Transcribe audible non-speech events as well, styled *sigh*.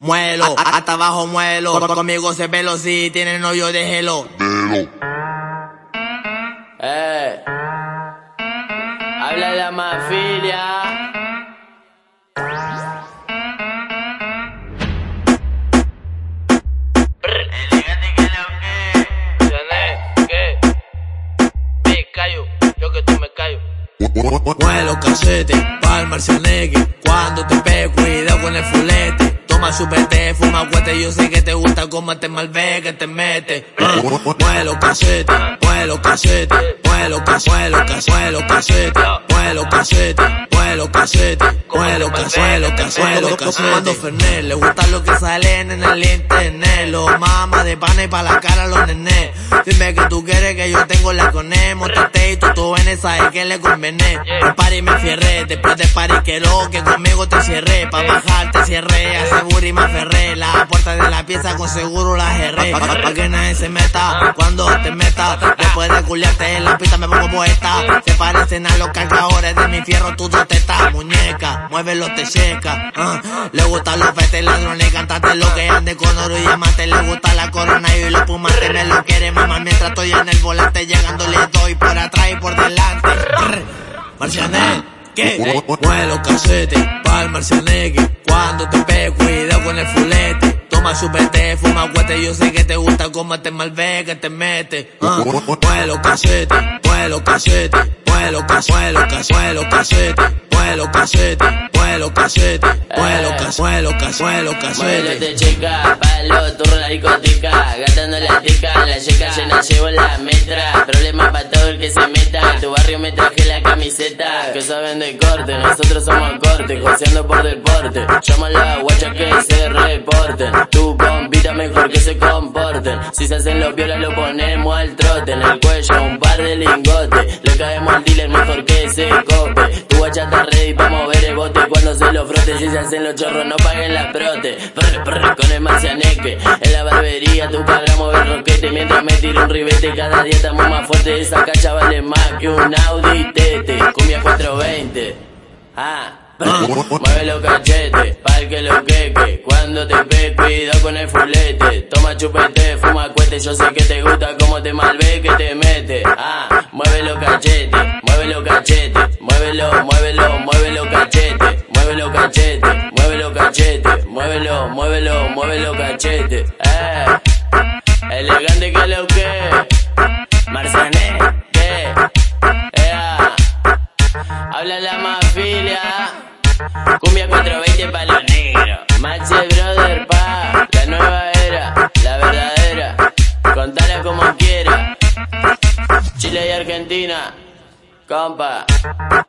Muelo, hasta abajo muelo. Conmigo se pelo si tiene novio, déjelo. Eh. Habla la mafilia. Yo que tú me callo. Muelo casete, pa'l marcianeque. Cuando te pego, cuidado con el fulete. Toma chupete, fuma cuete, yo sé que te gusta como te malve que te mete. Uh, muelo casete, muelo casete, muelo casete, muelo casete, muelo casete, muelo casete, casete, muelo casete. Cuando Fernet, le gusta lo que salen en el internet, lo mama de pana y pa' la cara los nenes. Dime que tú quieres que yo tengo la coné, montate y tú, tú en esa que le convené. Party que lo que conmigo te cierré, pa' bajar te cierré, hace y me aferré, la puerta de la pieza con seguro la cerré, pa' que nadie se meta, cuando te meta, después de culiarte en la pista me pongo poeta, se parecen a los cargadores de mi fierro, tú te estás, muñeca, muévelo te checa, uh, le gustan los petes ladrones, cantate lo que ande con oro y diamante, le gusta la corona y los pumas me lo quiere mamá, mientras estoy en el volante, llegando le doy por atrás y por delante, Marcianet, quede. Muelo casete, palma Cuando te pego, cuidado con el fulete. Toma chupete, fuma guate, yo sé que te gusta cómo te malve que te mete. Uh. Muelo casete, muelo casete, muelo cazuelo, cazuelo casete. Muelo casete, muelo casete, muelo cazuelo, cazuelo casete. Muelo chica, palo, turro la discoteca, gastando la tica, la chica llena llevo la metra. Problema para todo el que se meta, tu barrio me traje la camiseta saben de corte, nosotros somos corte, joseando por deporte, llama a la guacha que se reporten, tu compita mejor que se comporten, si se hacen los violas lo ponemos al trote, en el cuello un par de lingotes, le caemos al dealer mejor que se cope, tu guacha está ready para mover el bote. Cuando se lo frote, si se hacen los chorros no paguen la prote, prr, prr, con el marcianeque, en la barbería tu padre mover roquete, mientras me tiro un ribete, cada día estamos más fuertes, esa cacha vale más que un Audi tete, cumbia 420, ah. *laughs* Mueve los cachetes, pa'l que lo queque. Cuando te ve, con el fulete. Toma chupete, fuma cuete. Yo sé que te gusta como te malve que te mete. Ah, mueve los cachetes, mueve los cachetes. Muévelo, muévelo, mueve los cachetes. Mueve los cachetes, mueve los cachetes. Muévelo, muévelo, mueve los cachetes. Eh, elegante Argentina, compa.